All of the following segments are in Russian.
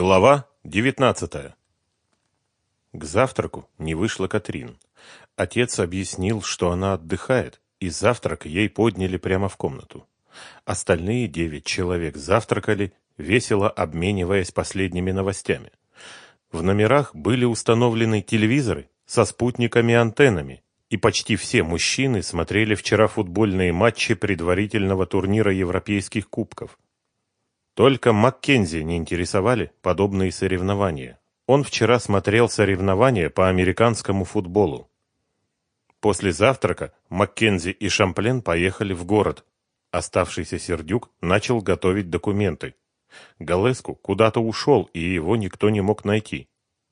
Глава 19. К завтраку не вышла Катрин. Отец объяснил, что она отдыхает, и завтрак ей подняли прямо в комнату. Остальные девять человек завтракали, весело обмениваясь последними новостями. В номерах были установлены телевизоры со спутниками-антеннами, и почти все мужчины смотрели вчера футбольные матчи предварительного турнира Европейских кубков. Только Маккензи не интересовали подобные соревнования. Он вчера смотрел соревнования по американскому футболу. После завтрака Маккензи и Шамплен поехали в город. Оставшийся Сердюк начал готовить документы. Галеску куда-то ушел, и его никто не мог найти.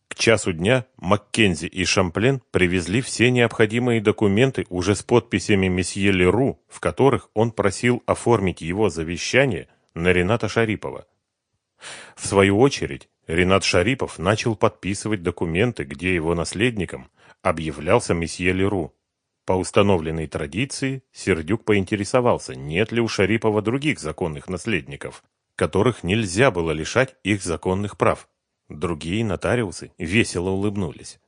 К часу дня Маккензи и Шамплен привезли все необходимые документы уже с подписями месье Леру, в которых он просил оформить его завещание на Рената Шарипова. В свою очередь, Ренат Шарипов начал подписывать документы, где его наследником объявлялся месье Леру. По установленной традиции Сердюк поинтересовался, нет ли у Шарипова других законных наследников, которых нельзя было лишать их законных прав. Другие нотариусы весело улыбнулись.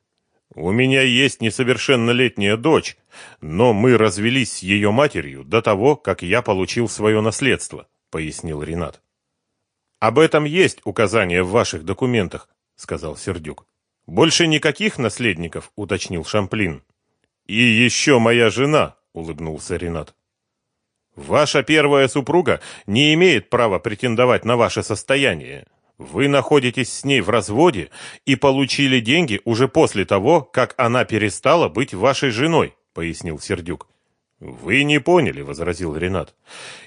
«У меня есть несовершеннолетняя дочь, но мы развелись с ее матерью до того, как я получил свое наследство», — пояснил Ренат. «Об этом есть указания в ваших документах», — сказал Сердюк. «Больше никаких наследников», — уточнил Шамплин. «И еще моя жена», — улыбнулся Ренат. «Ваша первая супруга не имеет права претендовать на ваше состояние. Вы находитесь с ней в разводе и получили деньги уже после того, как она перестала быть вашей женой», — пояснил Сердюк. «Вы не поняли», — возразил Ренат.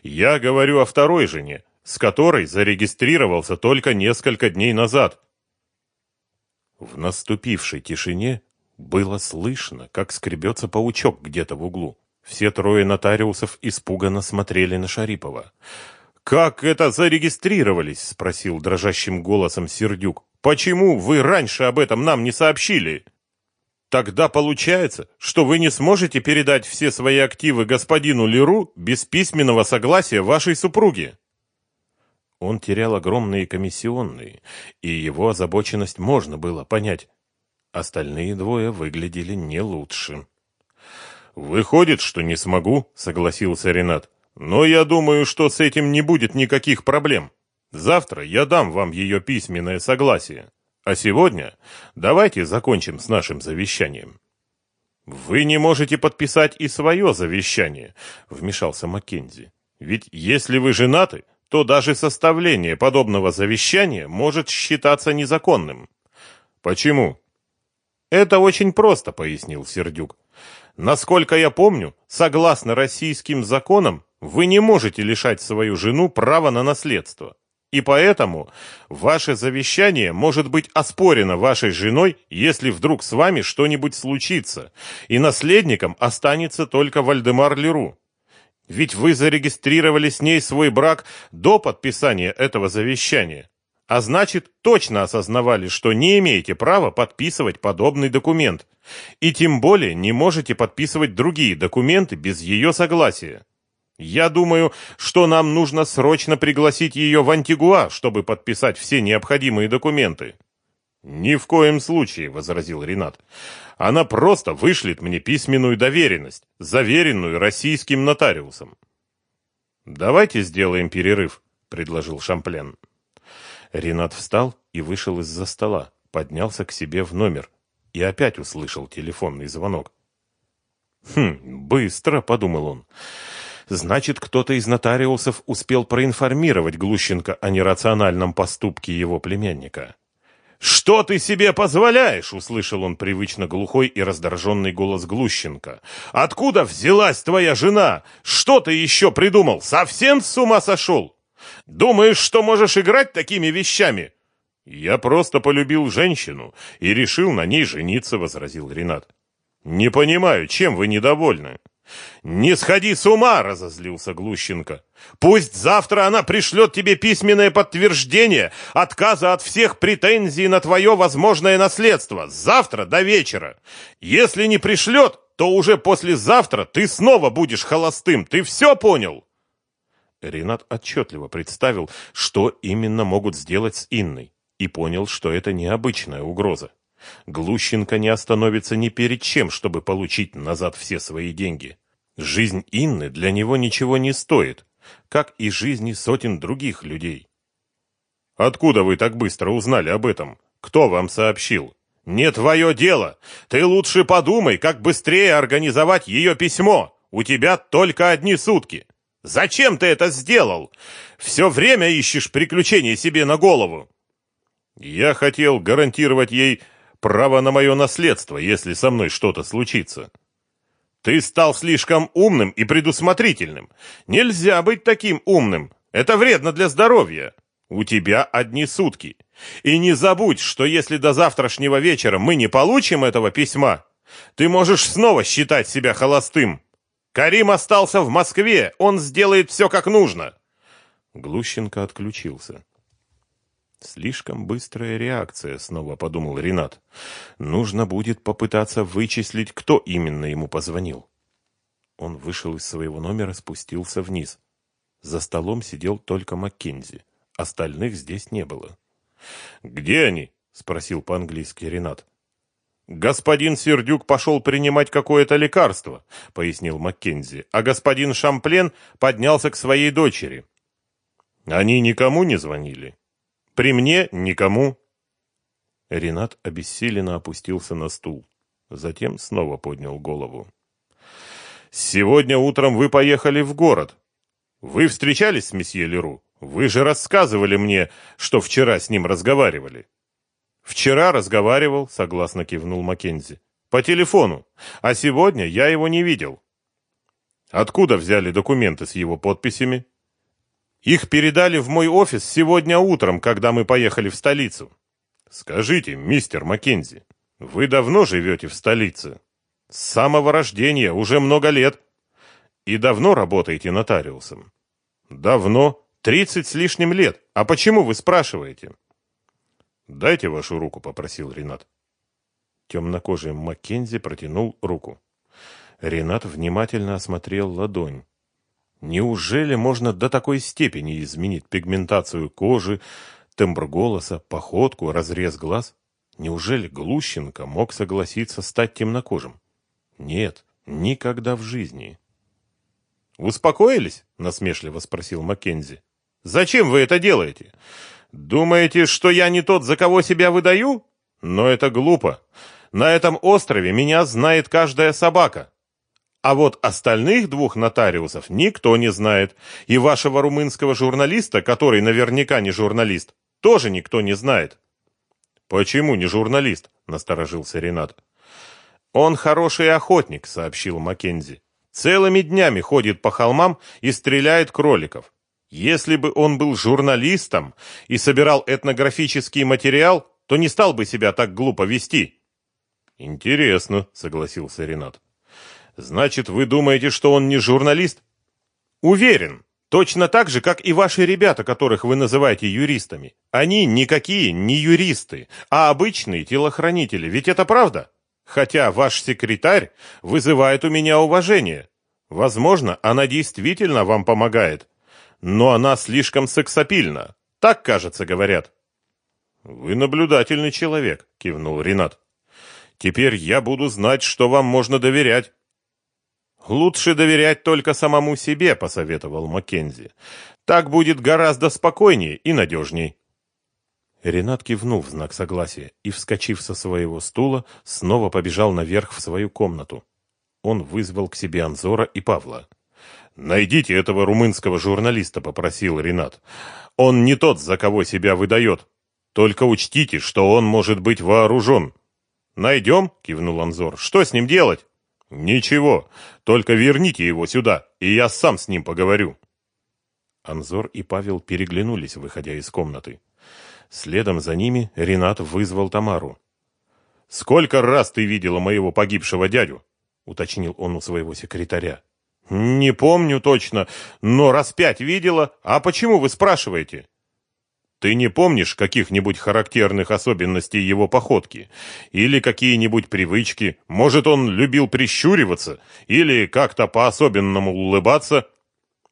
«Я говорю о второй жене, с которой зарегистрировался только несколько дней назад». В наступившей тишине было слышно, как скребется паучок где-то в углу. Все трое нотариусов испуганно смотрели на Шарипова. «Как это зарегистрировались?» — спросил дрожащим голосом Сердюк. «Почему вы раньше об этом нам не сообщили?» Тогда получается, что вы не сможете передать все свои активы господину Леру без письменного согласия вашей супруги. Он терял огромные комиссионные, и его озабоченность можно было понять. Остальные двое выглядели не лучше. «Выходит, что не смогу», — согласился Ренат. «Но я думаю, что с этим не будет никаких проблем. Завтра я дам вам ее письменное согласие». А сегодня давайте закончим с нашим завещанием. Вы не можете подписать и свое завещание, вмешался Маккензи. Ведь если вы женаты, то даже составление подобного завещания может считаться незаконным. Почему? Это очень просто, пояснил Сердюк. Насколько я помню, согласно российским законам, вы не можете лишать свою жену права на наследство. И поэтому ваше завещание может быть оспорено вашей женой, если вдруг с вами что-нибудь случится, и наследником останется только Вальдемар Леру. Ведь вы зарегистрировали с ней свой брак до подписания этого завещания, а значит, точно осознавали, что не имеете права подписывать подобный документ, и тем более не можете подписывать другие документы без ее согласия. Я думаю, что нам нужно срочно пригласить ее в Антигуа, чтобы подписать все необходимые документы. Ни в коем случае, возразил Ренат. Она просто вышлет мне письменную доверенность, заверенную российским нотариусом. Давайте сделаем перерыв, предложил Шамплен. Ренат встал и вышел из-за стола, поднялся к себе в номер и опять услышал телефонный звонок. Хм, быстро, подумал он. Значит, кто-то из нотариусов успел проинформировать Глущенко о нерациональном поступке его племянника. «Что ты себе позволяешь?» — услышал он привычно глухой и раздраженный голос Глущенко. «Откуда взялась твоя жена? Что ты еще придумал? Совсем с ума сошел? Думаешь, что можешь играть такими вещами?» «Я просто полюбил женщину и решил на ней жениться», — возразил Ренат. «Не понимаю, чем вы недовольны?» «Не сходи с ума!» — разозлился Глущенко. «Пусть завтра она пришлет тебе письменное подтверждение отказа от всех претензий на твое возможное наследство. Завтра до вечера. Если не пришлет, то уже послезавтра ты снова будешь холостым. Ты все понял?» Ренат отчетливо представил, что именно могут сделать с Инной, и понял, что это необычная угроза. Глущенко не остановится ни перед чем, чтобы получить назад все свои деньги. Жизнь Инны для него ничего не стоит, как и жизни сотен других людей. «Откуда вы так быстро узнали об этом? Кто вам сообщил?» «Не твое дело! Ты лучше подумай, как быстрее организовать ее письмо! У тебя только одни сутки! Зачем ты это сделал? Все время ищешь приключения себе на голову!» «Я хотел гарантировать ей право на мое наследство, если со мной что-то случится. Ты стал слишком умным и предусмотрительным. Нельзя быть таким умным. Это вредно для здоровья. У тебя одни сутки. И не забудь, что если до завтрашнего вечера мы не получим этого письма, ты можешь снова считать себя холостым. Карим остался в Москве, он сделает все как нужно. Глущенко отключился. Слишком быстрая реакция, снова подумал Ренат. Нужно будет попытаться вычислить, кто именно ему позвонил. Он вышел из своего номера, спустился вниз. За столом сидел только Маккензи. Остальных здесь не было. «Где они?» — спросил по-английски Ренат. «Господин Сердюк пошел принимать какое-то лекарство», — пояснил Маккензи, «а господин Шамплен поднялся к своей дочери». «Они никому не звонили?» При мне никому. Ренат обессиленно опустился на стул. Затем снова поднял голову. Сегодня утром вы поехали в город. Вы встречались с месье Леру? Вы же рассказывали мне, что вчера с ним разговаривали. Вчера разговаривал, согласно кивнул Маккензи. По телефону. А сегодня я его не видел. Откуда взяли документы с его подписями? Их передали в мой офис сегодня утром, когда мы поехали в столицу. Скажите, мистер Маккензи, вы давно живете в столице? С самого рождения, уже много лет. И давно работаете нотариусом? Давно, тридцать с лишним лет. А почему вы спрашиваете? Дайте вашу руку, попросил Ренат. Темнокожий Маккензи протянул руку. Ренат внимательно осмотрел ладонь. Неужели можно до такой степени изменить пигментацию кожи, тембр голоса, походку, разрез глаз? Неужели Глущенко мог согласиться стать темнокожим? Нет, никогда в жизни. «Успокоились?» — насмешливо спросил Маккензи. «Зачем вы это делаете? Думаете, что я не тот, за кого себя выдаю? Но это глупо. На этом острове меня знает каждая собака. А вот остальных двух нотариусов никто не знает. И вашего румынского журналиста, который наверняка не журналист, тоже никто не знает. Почему не журналист? насторожился Ренат. Он хороший охотник, сообщил Маккензи. Целыми днями ходит по холмам и стреляет кроликов. Если бы он был журналистом и собирал этнографический материал, то не стал бы себя так глупо вести. Интересно, согласился Ренат. Значит, вы думаете, что он не журналист? Уверен. Точно так же, как и ваши ребята, которых вы называете юристами. Они никакие не юристы, а обычные телохранители. Ведь это правда? Хотя ваш секретарь вызывает у меня уважение. Возможно, она действительно вам помогает. Но она слишком сексапильна. Так, кажется, говорят. Вы наблюдательный человек, кивнул Ренат. Теперь я буду знать, что вам можно доверять. Лучше доверять только самому себе, посоветовал Маккензи. Так будет гораздо спокойнее и надежней. Ренат кивнул в знак согласия и, вскочив со своего стула, снова побежал наверх в свою комнату. Он вызвал к себе Анзора и Павла. «Найдите этого румынского журналиста», — попросил Ренат. «Он не тот, за кого себя выдает. Только учтите, что он может быть вооружен». «Найдем?» — кивнул Анзор. «Что с ним делать?» Ничего, только верните его сюда, и я сам с ним поговорю. Анзор и Павел переглянулись, выходя из комнаты. Следом за ними Ренат вызвал Тамару. Сколько раз ты видела моего погибшего дядю? уточнил он у своего секретаря. Не помню точно, но раз пять видела. А почему вы спрашиваете? Ты не помнишь каких-нибудь характерных особенностей его походки? Или какие-нибудь привычки? Может, он любил прищуриваться? Или как-то по-особенному улыбаться?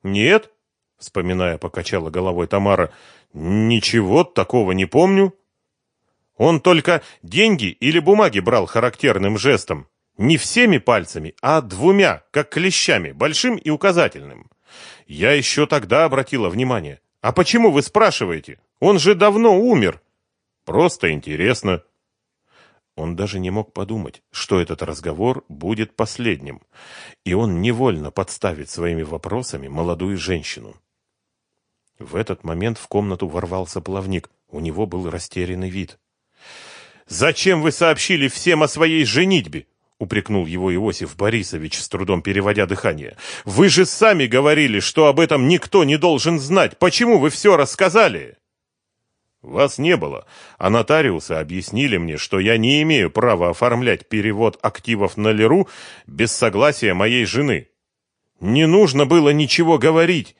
Нет? Вспоминая, покачала головой Тамара. Ничего такого не помню. Он только деньги или бумаги брал характерным жестом. Не всеми пальцами, а двумя, как клещами, большим и указательным. Я еще тогда обратила внимание. А почему вы спрашиваете? Он же давно умер. Просто интересно. Он даже не мог подумать, что этот разговор будет последним, и он невольно подставит своими вопросами молодую женщину. В этот момент в комнату ворвался плавник. У него был растерянный вид. «Зачем вы сообщили всем о своей женитьбе?» — упрекнул его Иосиф Борисович, с трудом переводя дыхание. «Вы же сами говорили, что об этом никто не должен знать. Почему вы все рассказали?» Вас не было, а нотариусы объяснили мне, что я не имею права оформлять перевод активов на Леру без согласия моей жены. Не нужно было ничего говорить,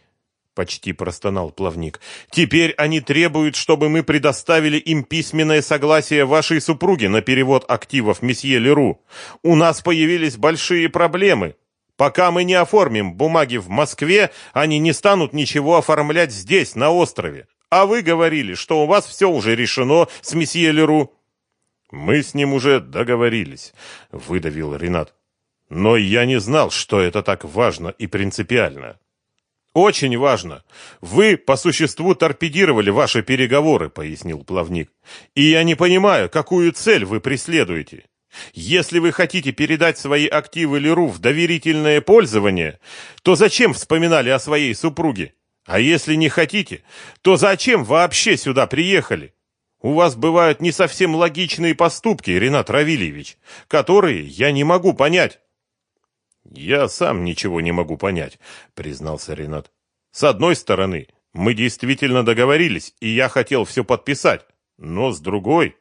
почти простонал плавник. Теперь они требуют, чтобы мы предоставили им письменное согласие вашей супруги на перевод активов месье Леру. У нас появились большие проблемы. Пока мы не оформим бумаги в Москве, они не станут ничего оформлять здесь, на острове. А вы говорили, что у вас все уже решено с месье Леру. Мы с ним уже договорились, выдавил Ренат. Но я не знал, что это так важно и принципиально. Очень важно. Вы по существу торпедировали ваши переговоры, пояснил плавник. И я не понимаю, какую цель вы преследуете. Если вы хотите передать свои активы Леру в доверительное пользование, то зачем вспоминали о своей супруге? А если не хотите, то зачем вообще сюда приехали? У вас бывают не совсем логичные поступки, Ренат Равильевич, которые я не могу понять. Я сам ничего не могу понять, признался Ренат. С одной стороны, мы действительно договорились, и я хотел все подписать. Но с другой,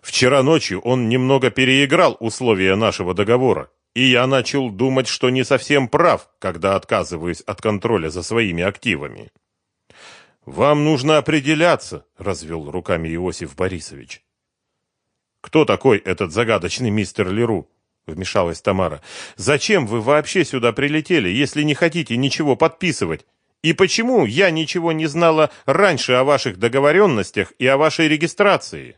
вчера ночью он немного переиграл условия нашего договора и я начал думать, что не совсем прав, когда отказываюсь от контроля за своими активами. Вам нужно определяться, развел руками Иосиф Борисович. Кто такой этот загадочный мистер Леру? вмешалась Тамара. Зачем вы вообще сюда прилетели, если не хотите ничего подписывать? И почему я ничего не знала раньше о ваших договоренностях и о вашей регистрации?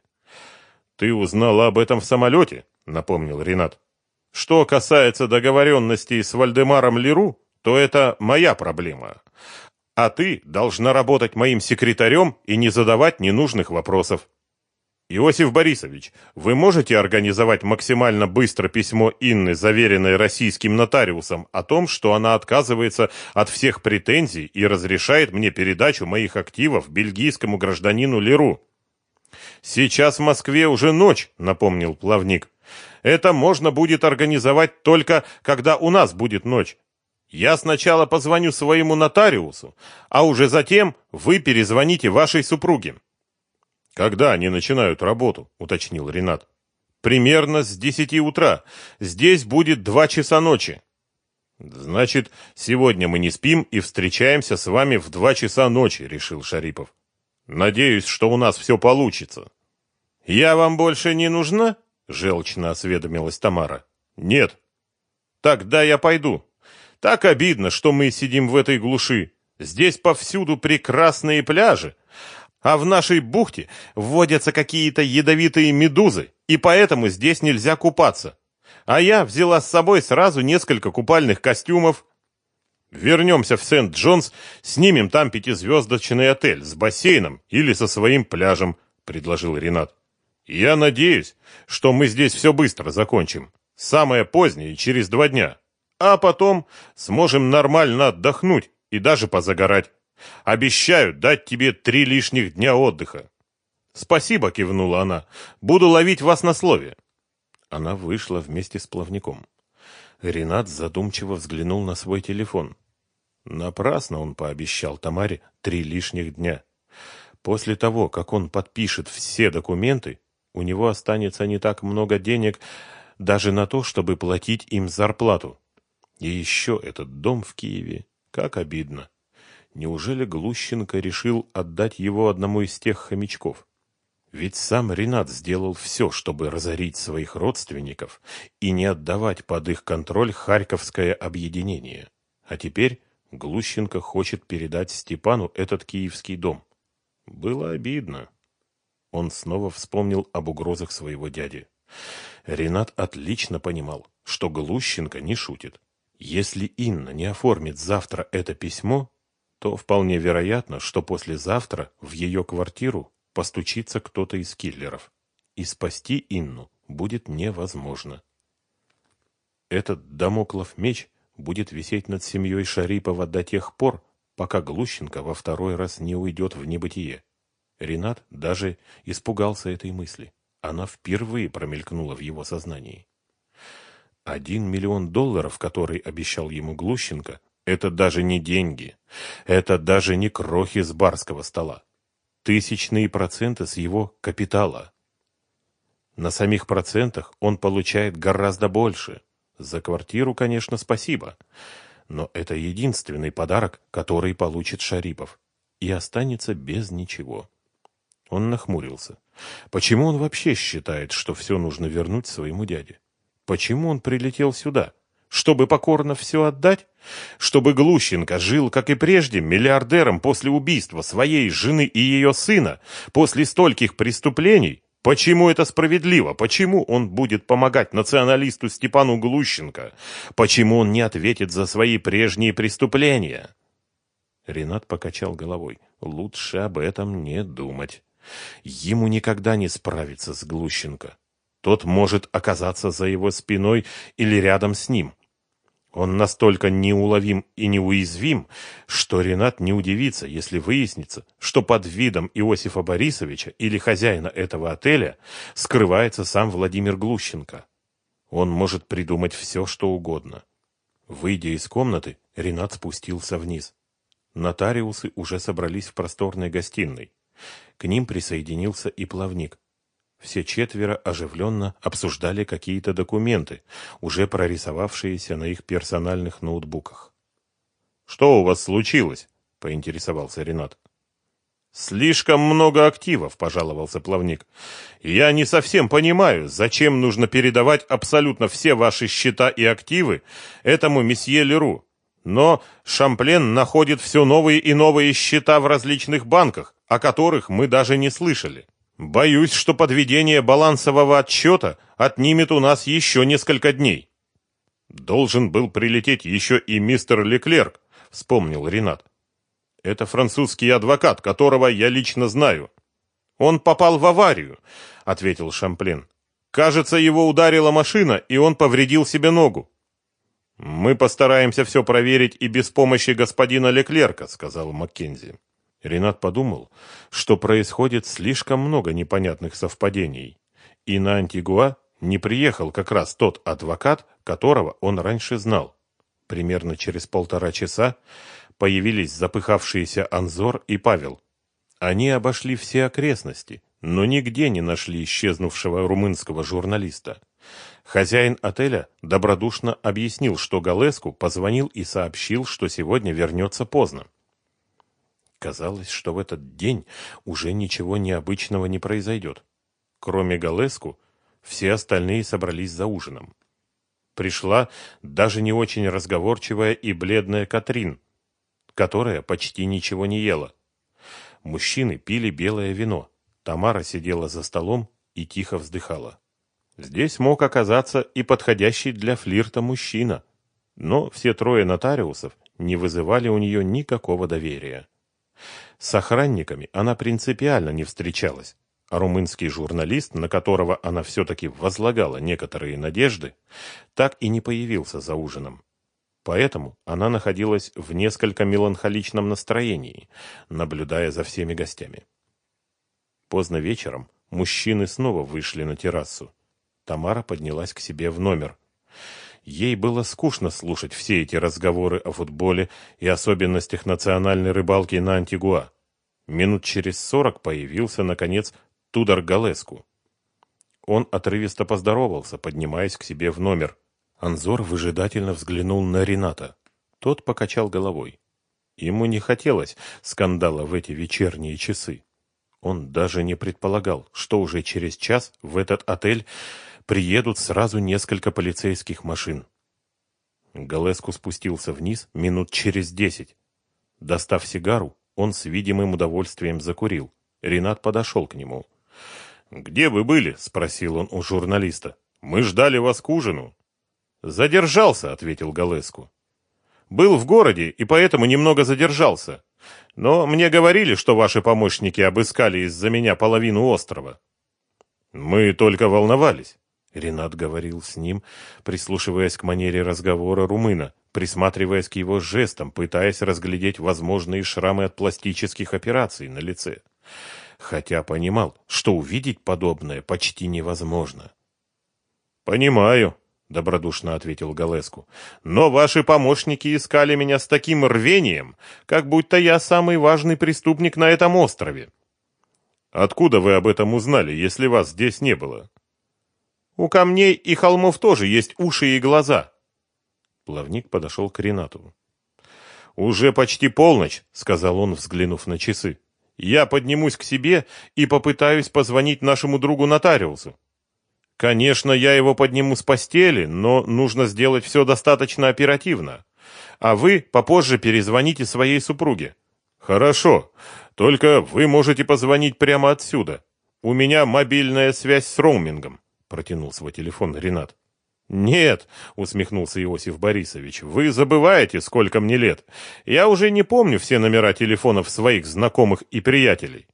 Ты узнала об этом в самолете, напомнил Ренат. Что касается договоренностей с Вальдемаром Леру, то это моя проблема. А ты должна работать моим секретарем и не задавать ненужных вопросов. Иосиф Борисович, вы можете организовать максимально быстро письмо Инны, заверенное российским нотариусом, о том, что она отказывается от всех претензий и разрешает мне передачу моих активов бельгийскому гражданину Леру? Сейчас в Москве уже ночь, напомнил плавник. Это можно будет организовать только, когда у нас будет ночь. Я сначала позвоню своему нотариусу, а уже затем вы перезвоните вашей супруге. Когда они начинают работу, уточнил Ренат. Примерно с десяти утра. Здесь будет два часа ночи. Значит, сегодня мы не спим и встречаемся с вами в два часа ночи, решил Шарипов. Надеюсь, что у нас все получится. Я вам больше не нужна? Желчно осведомилась Тамара. Нет. Тогда я пойду. Так обидно, что мы сидим в этой глуши. Здесь повсюду прекрасные пляжи, а в нашей бухте вводятся какие-то ядовитые медузы, и поэтому здесь нельзя купаться. А я взяла с собой сразу несколько купальных костюмов. Вернемся в Сент-Джонс, снимем там пятизвездочный отель с бассейном или со своим пляжем, предложил Ренат. Я надеюсь, что мы здесь все быстро закончим. Самое позднее, через два дня. А потом сможем нормально отдохнуть и даже позагорать. Обещаю дать тебе три лишних дня отдыха. Спасибо, кивнула она. Буду ловить вас на слове. Она вышла вместе с плавником. Ренат задумчиво взглянул на свой телефон. Напрасно он пообещал Тамаре три лишних дня. После того, как он подпишет все документы, у него останется не так много денег даже на то, чтобы платить им зарплату. И еще этот дом в Киеве. Как обидно. Неужели Глущенко решил отдать его одному из тех хомячков? Ведь сам Ренат сделал все, чтобы разорить своих родственников и не отдавать под их контроль Харьковское объединение. А теперь Глущенко хочет передать Степану этот киевский дом. Было обидно. Он снова вспомнил об угрозах своего дяди. Ренат отлично понимал, что Глущенко не шутит. Если Инна не оформит завтра это письмо, то вполне вероятно, что послезавтра в ее квартиру постучится кто-то из киллеров. И спасти Инну будет невозможно. Этот домоклов меч будет висеть над семьей Шарипова до тех пор, пока Глущенко во второй раз не уйдет в небытие. Ренат даже испугался этой мысли. Она впервые промелькнула в его сознании. Один миллион долларов, который обещал ему Глущенко, это даже не деньги. Это даже не крохи с барского стола. Тысячные проценты с его капитала. На самих процентах он получает гораздо больше. За квартиру, конечно, спасибо. Но это единственный подарок, который получит Шарипов. И останется без ничего. Он нахмурился. Почему он вообще считает, что все нужно вернуть своему дяде? Почему он прилетел сюда? Чтобы покорно все отдать? Чтобы Глущенко жил, как и прежде, миллиардером после убийства своей жены и ее сына, после стольких преступлений? Почему это справедливо? Почему он будет помогать националисту Степану Глущенко? Почему он не ответит за свои прежние преступления? Ренат покачал головой. Лучше об этом не думать. Ему никогда не справиться с Глущенко. Тот может оказаться за его спиной или рядом с ним. Он настолько неуловим и неуязвим, что Ренат не удивится, если выяснится, что под видом Иосифа Борисовича или хозяина этого отеля скрывается сам Владимир Глущенко. Он может придумать все, что угодно. Выйдя из комнаты, Ренат спустился вниз. Нотариусы уже собрались в просторной гостиной. К ним присоединился и плавник. Все четверо оживленно обсуждали какие-то документы, уже прорисовавшиеся на их персональных ноутбуках. «Что у вас случилось?» — поинтересовался Ренат. «Слишком много активов», — пожаловался плавник. «Я не совсем понимаю, зачем нужно передавать абсолютно все ваши счета и активы этому месье Леру. Но Шамплен находит все новые и новые счета в различных банках, о которых мы даже не слышали. Боюсь, что подведение балансового отчета отнимет у нас еще несколько дней. Должен был прилететь еще и мистер Леклерк, вспомнил Ренат. Это французский адвокат, которого я лично знаю. Он попал в аварию, ответил Шамплен. Кажется, его ударила машина, и он повредил себе ногу. Мы постараемся все проверить и без помощи господина Леклерка, сказал Маккензи. Ренат подумал, что происходит слишком много непонятных совпадений, и на Антигуа не приехал как раз тот адвокат, которого он раньше знал. Примерно через полтора часа появились запыхавшиеся Анзор и Павел. Они обошли все окрестности, но нигде не нашли исчезнувшего румынского журналиста. Хозяин отеля добродушно объяснил, что Галеску позвонил и сообщил, что сегодня вернется поздно. Казалось, что в этот день уже ничего необычного не произойдет. Кроме Галеску, все остальные собрались за ужином. Пришла даже не очень разговорчивая и бледная Катрин, которая почти ничего не ела. Мужчины пили белое вино. Тамара сидела за столом и тихо вздыхала. Здесь мог оказаться и подходящий для флирта мужчина, но все трое нотариусов не вызывали у нее никакого доверия. С охранниками она принципиально не встречалась, а румынский журналист, на которого она все-таки возлагала некоторые надежды, так и не появился за ужином. Поэтому она находилась в несколько меланхоличном настроении, наблюдая за всеми гостями. Поздно вечером мужчины снова вышли на террасу. Тамара поднялась к себе в номер. Ей было скучно слушать все эти разговоры о футболе и особенностях национальной рыбалки на Антигуа. Минут через сорок появился, наконец, Тудор Галеску. Он отрывисто поздоровался, поднимаясь к себе в номер. Анзор выжидательно взглянул на Рената. Тот покачал головой. Ему не хотелось скандала в эти вечерние часы. Он даже не предполагал, что уже через час в этот отель приедут сразу несколько полицейских машин. Галеску спустился вниз минут через десять. Достав сигару, он с видимым удовольствием закурил. Ренат подошел к нему. «Где вы были?» — спросил он у журналиста. «Мы ждали вас к ужину». «Задержался», — ответил Галеску. «Был в городе и поэтому немного задержался. Но мне говорили, что ваши помощники обыскали из-за меня половину острова». «Мы только волновались», — Ренат говорил с ним, прислушиваясь к манере разговора румына, присматриваясь к его жестам, пытаясь разглядеть возможные шрамы от пластических операций на лице хотя понимал, что увидеть подобное почти невозможно. «Понимаю», — добродушно ответил Галеску, — «но ваши помощники искали меня с таким рвением, как будто я самый важный преступник на этом острове». «Откуда вы об этом узнали, если вас здесь не было?» «У камней и холмов тоже есть уши и глаза». Плавник подошел к Ренату. «Уже почти полночь», — сказал он, взглянув на часы. Я поднимусь к себе и попытаюсь позвонить нашему другу нотариусу. Конечно, я его подниму с постели, но нужно сделать все достаточно оперативно. А вы попозже перезвоните своей супруге. Хорошо, только вы можете позвонить прямо отсюда. У меня мобильная связь с роумингом, протянул свой телефон Ренат. «Нет», — усмехнулся Иосиф Борисович, — «вы забываете, сколько мне лет. Я уже не помню все номера телефонов своих знакомых и приятелей.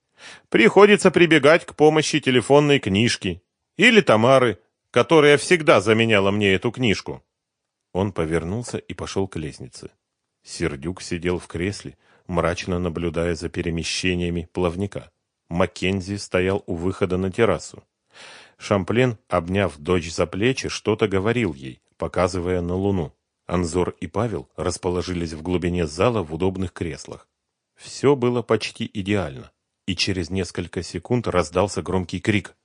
Приходится прибегать к помощи телефонной книжки. Или Тамары, которая всегда заменяла мне эту книжку». Он повернулся и пошел к лестнице. Сердюк сидел в кресле, мрачно наблюдая за перемещениями плавника. Маккензи стоял у выхода на террасу. Шамплен, обняв дочь за плечи, что-то говорил ей, показывая на луну. Анзор и Павел расположились в глубине зала в удобных креслах. Все было почти идеально, и через несколько секунд раздался громкий крик.